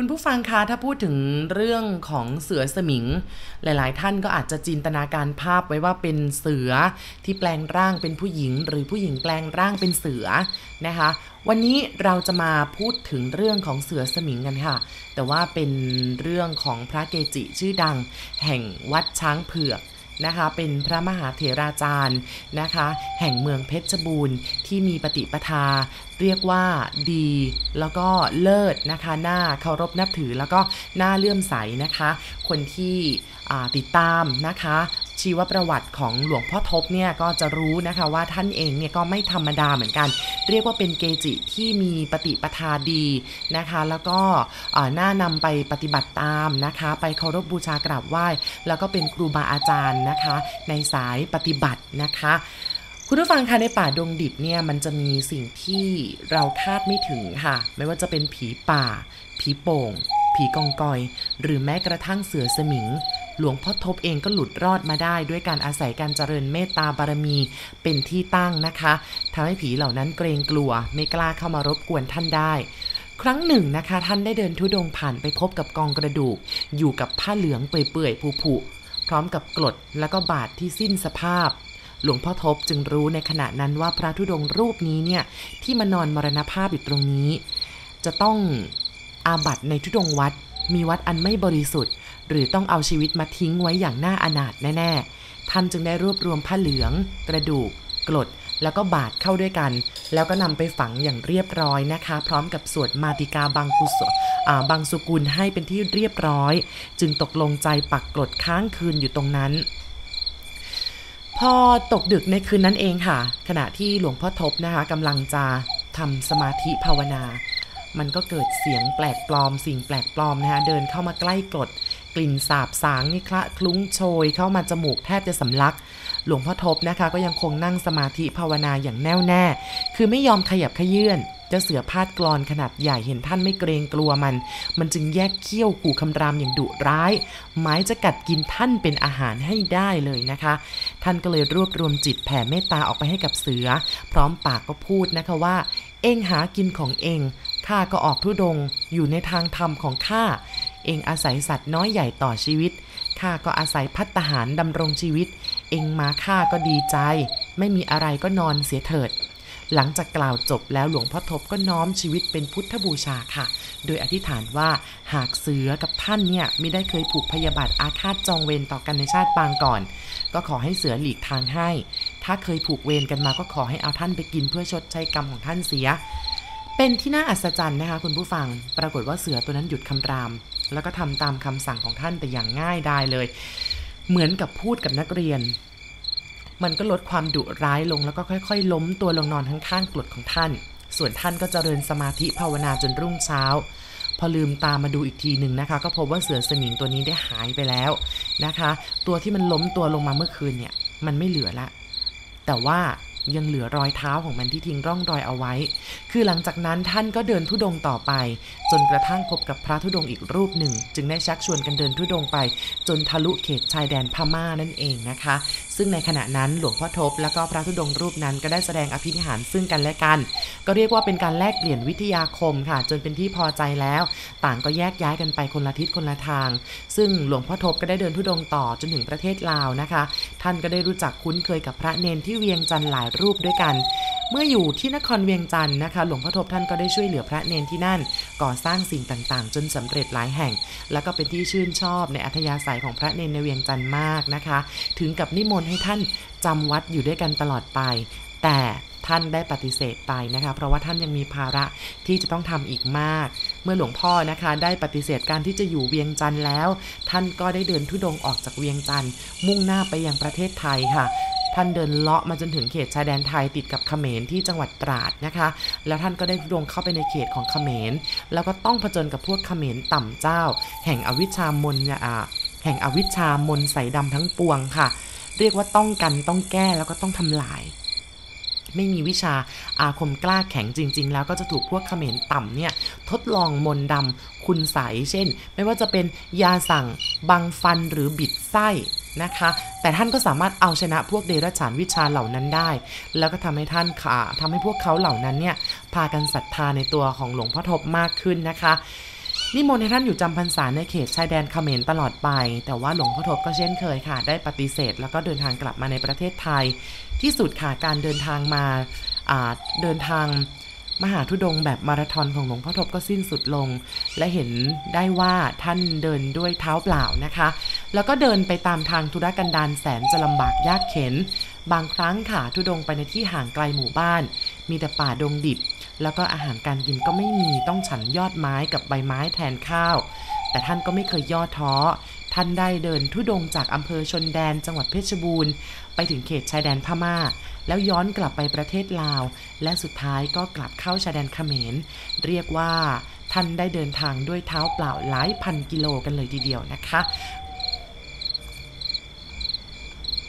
คุณผู้ฟังคะถ้าพูดถึงเรื่องของเสือสมิง หลาย ๆ ท่านก็อาจจะจินตนาการภาพไว้ว่าเป็นเสือที่แปลงร่างเป็นผู้หญิง หรือผู้หญิงแปลงร่างเป็นเสือนะคะ วันนี้เราจะมาพูดถึงเรื่องของเสือสมิงกันค่ะ แต่ว่าเป็นเรื่องของพระเกจิชื่อดัง แห่งวัดช้างเผือก นะคะ เป็นพระมหาเถราจารย์นะคะ แห่งเมืองเพชรบูรณ์ที่มีปฏิปทา เรียกว่าดี แล้วก็เลิศนะคะหน้าเคารพนับถือแล้วก็หน้าเลื่อมใสนะคะ คนที่ติดตามนะคะ ชีวประวัติของหลวงพ่อทบเนี่ยก็จะรู้นะคะว่าท่านเองเนี่ยก็ไม่ธรรมดาเหมือนกัน เรียกว่าเป็นเกจิที่มีปฏิปทาดีนะคะ แล้วก็น่านำไปปฏิบัติตามนะคะ ไปเคารพบูชากราบไหว้ แล้วก็เป็นครูบาอาจารย์นะคะ ในสายปฏิบัตินะคะคุณผู้ฟังคะในป่าดงดิบเนี่ยมันจะมีสิ่งที่เราคาดไม่ถึงค่ะ ไม่ว่าจะเป็นผีป่า ผีโป่ง ผีกองกอย หรือแม้กระทั่งเสือสมิง หลวงพ่อทบเองก็หลุดรอดมาได้ ด้วยการอาศัยการเจริญเมตตาบารมีเป็นที่ตั้งนะคะทำให้ผีเหล่านั้นเกรงกลัว ไม่กล้าเข้ามารบกวนท่านได้ ครั้งหนึ่งนะคะ ท่านได้เดินทุดงผ่านไปพบกับกองกระดูก อยู่กับผ้าเหลืองเปื่อยๆผุๆพร้อมกับกรดแล้วก็บาดที่สิ้นสภาพหลวงพ่อทบจึงรู้ในขณะนั้นว่าพระธุดงรูปนี้เนี่ยที่มานอนมรณภาพอยู่ตรงนี้ จะต้องอาบัตในทุดงวัด มีวัดอันไม่บริสุทธิ์ หรือต้องเอาชีวิตมาทิ้งไว้อย่างน่าอนาถแน่ๆ ท่านจึงได้รวบรวมผ้าเหลือง กระดูก กรด แล้วก็บาดเข้าด้วยกัน แล้วก็นำไปฝังอย่างเรียบร้อยนะคะ พร้อมกับสวดมาติกาบางกุศลบางสุกุลให้เป็นที่เรียบร้อย จึงตกลงใจปักกรดค้างคืนอยู่ตรงนั้นพอตกดึกในคืนนั้นเองค่ะ ขณะที่หลวงพ่อทบนะคะกำลังจะทำสมาธิภาวนา มันก็เกิดเสียงแปลกปลอม สิ่งแปลกปลอมนะคะเดินเข้ามาใกล้กรดกลิ่นสาบสางนี่คละคลุ้งโชยเข้ามาจมูกแทบจะสำลัก หลวงพ่อทบนะคะ ก็ยังคงนั่งสมาธิภาวนาอย่างแน่วแน่ คือไม่ยอมขยับขยื่นเจะเสือพาดกรอนขนาดใหญ่เห็นท่านไม่เกรงกลัวมัน มันจึงแยกเขี้ยวขู่คำรามอย่างดุร้าย หมายจะกัดกินท่านเป็นอาหารให้ได้เลยนะคะ ท่านก็เลยรวบรวมจิตแผ่เมตตาออกไปให้กับเสือ พร้อมปากก็พูดนะคะว่า เองหากินของเอง ข้าก็ออกทุดงอยู่ในทางธรรมของข้า เองอาศัยสัตว์น้อยใหญ่ต่อชีวิต ข้าก็อาศัยพัฒหารดำรงชีวิต เองมาข้าก็ดีใจ ไม่มีอะไรก็นอนเสียเถิด หลังจากกล่าวจบแล้วหลวงพ่อทบก็น้อมชีวิตเป็นพุทธบูชาค่ะ โดยอธิษฐานว่าหากเสือกับท่านเนี่ยไม่ได้เคยผูกพยาบาทอาฆาตจองเวรต่อกันในชาติปางก่อน ก็ขอให้เสือหลีกทางให้ ถ้าเคยผูกเวรกันมาก็ขอให้เอาท่านไปกินเพื่อชดใช้กรรมของท่านเสีย เป็นที่น่าอัศจรรย์นะคะคุณผู้ฟัง ปรากฏว่าเสือตัวนั้นหยุดคำราม แล้วก็ทำตามคำสั่งของท่านแต่อย่างง่ายได้เลย เหมือนกับพูดกับนักเรียน มันก็ลดความดุร้ายลงแล้วก็ค่อย ๆ ล้มตัวลงนอนข้างๆกรดของท่าน ส่วนท่านก็จเจริญสมาธิภาวนาจนรุ่งเช้า พอลืมตามาดูอีกทีหนึ่งนะคะ ก็พบว่าเสือสมิงตัวนี้ได้หายไปแล้วนะคะ ตัวที่มันล้มตัวลงมาเมื่อคืนเนี่ย มันไม่เหลือละ แต่ว่า ยังเหลือรอยเท้าของมันที่ทิ้งร่องรอยเอาไว้ คือหลังจากนั้นท่านก็เดินทุดงต่อไป จนกระทั่งพบกับพระทุดงอีกรูปหนึ่ง จึงได้ชักชวนกันเดินทุดงไป จนทะลุเขตชายแดนพม่านั่นเองนะคะ ซึ่งในขณะนั้นหลวงพ่อทบและก็พระทุดงรูปนั้นก็ได้แสดงอภินิหารซึ่งกันและกัน ก็เรียกว่าเป็นการแลกเปลี่ยนวิทยาคมค่ะ จนเป็นที่พอใจแล้ว ต่างก็แยกย้ายกันไปคนละทิศคนละทาง ซึ่งหลวงพ่อทบก็ได้เดินทุดงต่อจนถึงประเทศลาวนะคะ ท่านก็ได้รู้จักคุ้นเคยกับพระเนนที่เวียงจันทร์หลายรูปด้วยกัน เมื่ออยู่ที่นครเวียงจันทร์นะคะ หลวงพ่อทบท่านก็ได้ช่วยเหลือพระเนนที่นั่น ก่อสร้างสิ่งต่างๆ จนสำเร็จหลายแห่ง แล้วก็เป็นที่ชื่นชอบในอัธยาศัยของพระเนนในเวียงจันทร์มากนะคะ ถึงกับนิมนต์ให้ท่านจำวัดอยู่ด้วยกันตลอดไป แต่ท่านได้ปฏิเสธไปนะคะ เพราะว่าท่านยังมีภาระที่จะต้องทำอีกมาก เมื่อหลวงพ่อนะคะได้ปฏิเสธการที่จะอยู่เวียงจันทร์แล้ว ท่านก็ได้เดินทุดงออกจากเวียงจันทร์มุ่งหน้าไปยังประเทศไทยค่ะ ท่านเดินเลาะมาจนถึงเขตชายแดนไทยติดกับเขมรที่จังหวัดตราดนะคะ แล้วท่านก็ได้ลงเข้าไปในเขตของเขมร แล้วก็ต้องผจญกับพวกเขมรต่ำเจ้า แห่งอวิชามนอ่าแห่งอวิชามนใสดำทั้งปวงค่ะ เรียกว่าต้องกันต้องแก้แล้วก็ต้องทำลาย ไม่มีวิชาอาคมกล้าแข็งจริง ๆ แล้วก็จะถูกพวกเขมรต่ำเนี่ยทดลองมนดำคุณใสเช่น ไม่ว่าจะเป็นยาสั่งบังฟันหรือบิดไส้นะคะ แต่ท่านก็สามารถเอาชนะพวกเดรัจฉานวิชาเหล่านั้นได้ แล้วก็ทำให้ท่านขาทำให้พวกเขาเหล่านั้นเนี่ยพากันศรัทธาในตัวของหลวงพ่อทบมากขึ้นนะคะ นิมนต์ให้ท่านอยู่จำพรรษาในเขตชายแดนเขมรตลอดไป แต่ว่าหลวงพ่อทบก็เช่นเคยค่ะ ได้ปฏิเสธ แล้วก็เดินทางกลับมาในประเทศไทย ที่สุดค่ะการเดินทางมาเดินทางมหาทุดงแบบมาราธอนของหลวงพ่อทบก็สิ้นสุดลง และเห็นได้ว่าท่านเดินด้วยเท้าเปล่านะคะ แล้วก็เดินไปตามทางธุรกันดารแสนจะลำบากยากเข็น บางครั้งค่ะทุดงไปในที่ห่างไกลหมู่บ้าน มีแต่ป่าดงดิบ แล้วก็อาหารการกินก็ไม่มีต้องฉันยอดไม้กับใบไม้แทนข้าว แต่ท่านก็ไม่เคยย่อท้อ ท่านได้เดินทุดงจากอำเภอชนแดนจังหวัดเพชรบูรณ์ ไปถึงเขตชายแดนพม่า แล้วย้อนกลับไปประเทศลาว และสุดท้ายก็กลับเข้าชายแดนเขมร เรียกว่าท่านได้เดินทางด้วยเท้าเปล่าหลายพันกิโลกันเลยทีเดียวนะคะ